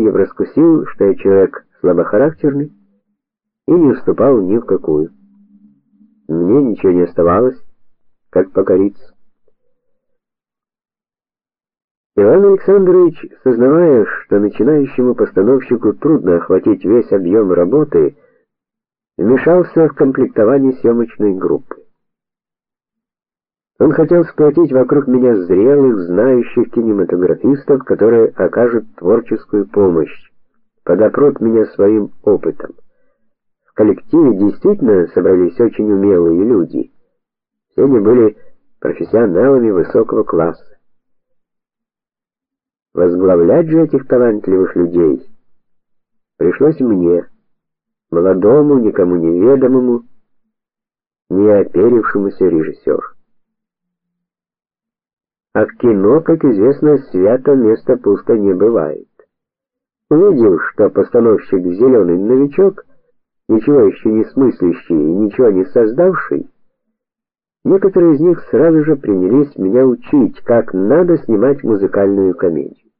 Пырьев раскусил, что я человек слабохарактерный и не уступал ни в какую. Мне ничего не оставалось, как покориться. Иван Александрович, сознавая, что начинающему постановщику трудно охватить весь объем работы, вмешался в комплектование съемочной группы. Он хотел сплотить вокруг меня зрелых, знающих кинематографистов, которые окажут творческую помощь, подопрут меня своим опытом. В коллективе действительно собрались очень умелые люди. Все они были профессионалами высокого класса. Возглавлять же этих талантливых людей пришлось мне, молодому, никому неведомому, неоперившемуся режиссеру. А в кино, как известно, свято место пусто не бывает. Увидев, что постановщик зеленый новичок, ничего еще не смыслящий и ничего не создавший, некоторые из них сразу же принялись меня учить, как надо снимать музыкальную комедию.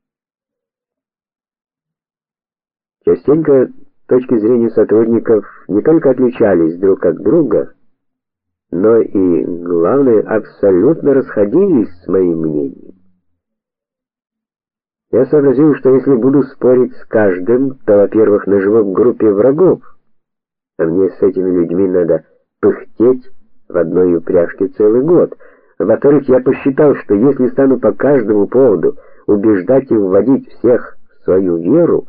Частенько точки зрения сотрудников не только отличались друг от друга, но и, главное, абсолютно расходились с моим мнением. Я сообразил, что если буду спорить с каждым, то, во-первых, наживу в группе врагов, а мне с этими людьми надо пыхтеть в одной упряжке целый год. Во-вторых, я посчитал, что если стану по каждому поводу убеждать и вводить всех в свою веру,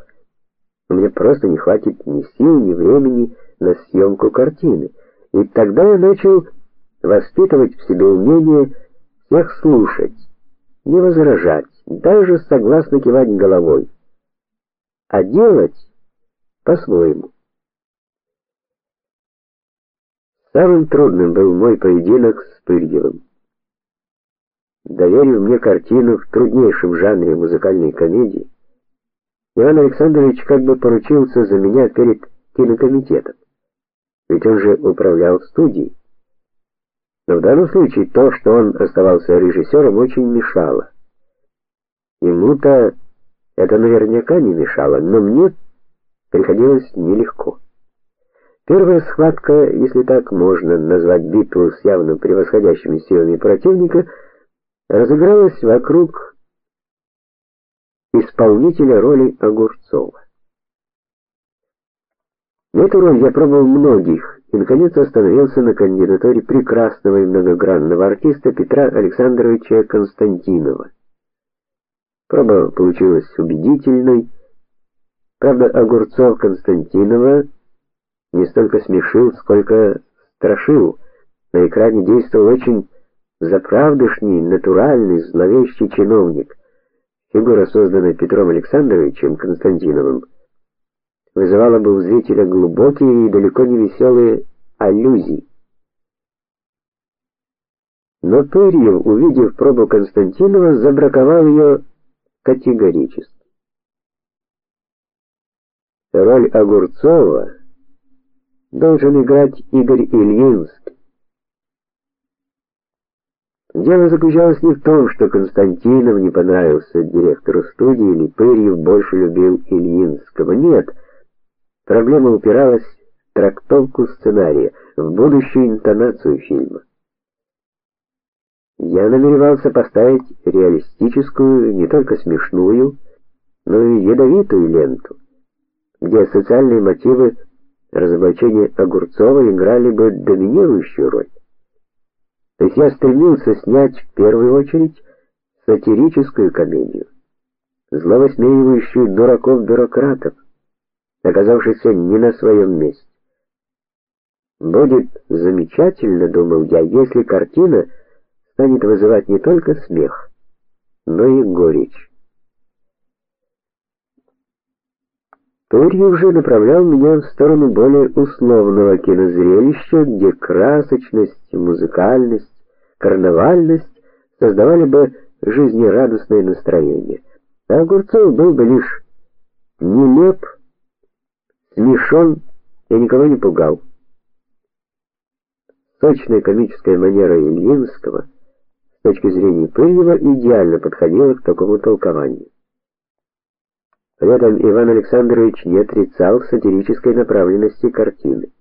мне просто не хватит ни сил, ни времени на съемку картины. И тогда я начал воспитывать в себе умение всех слушать, не возражать, даже согласно кивать головой, а делать по-своему. Самым трудным был мой поединок с Пырьевым. Доверив мне картину в труднейшем жанре музыкальной комедии, Иван Александрович как бы поручился за меня перед кинокомитетом. Ведь он же управлял студией. Но в данном случае то, что он оставался режиссером, очень мешало. Ему-то это наверняка не мешало, но мне приходилось нелегко. Первая схватка, если так можно назвать битву с явно превосходящими силами противника, разыгралась вокруг исполнителя роли Огурцова. Эту роль я пробовал многих и наконец остановился на кандидатуре прекрасного и многогранного артиста Петра Александровича Константинова. Проба получилась убедительной. Правда, Огурцов Константинова не столько смешил, сколько страшил. На экране действовал очень заправдышний, натуральный, зловещий чиновник. Фигура, созданная Петром Александровичем Константиновым, вызывала бы у зрителя глубокие и далеко не веселые аллюзии. Но Пырьев, увидев пробу Константинова, забраковал ее категорически. Роль Огурцова должен играть Игорь Ильинский. Дело заключалось не в том, что Константинов не понравился директору студии или Пырьев больше любил Ильинского. Нет, проблема упиралась в трактовку сценария, в будущую интонацию фильма. Я намеревался поставить реалистическую, не только смешную, но и ядовитую ленту, где социальные мотивы разоблачения Огурцова играли бы доминирующую роль. То есть я стремился снять в первую очередь сатирическую комедию, зловосмеивающую дураков-бюрократов, оказавшихся не на своем месте. Будет замечательно, думал я, если картина станет вызывать не только смех, но и горечь. Турьев уже направлял меня в сторону более условного кинозрелища, где красочность, музыкальность, карнавальность создавали бы жизнерадостное настроение. А Огурцов был бы лишь нелеп, смешон и никого не пугал. Сочная комическая манера Ильинского с точки зрения Пырьева идеально подходила к такому толкованию. При этом Иван Александрович не отрицал сатирической направленности картины.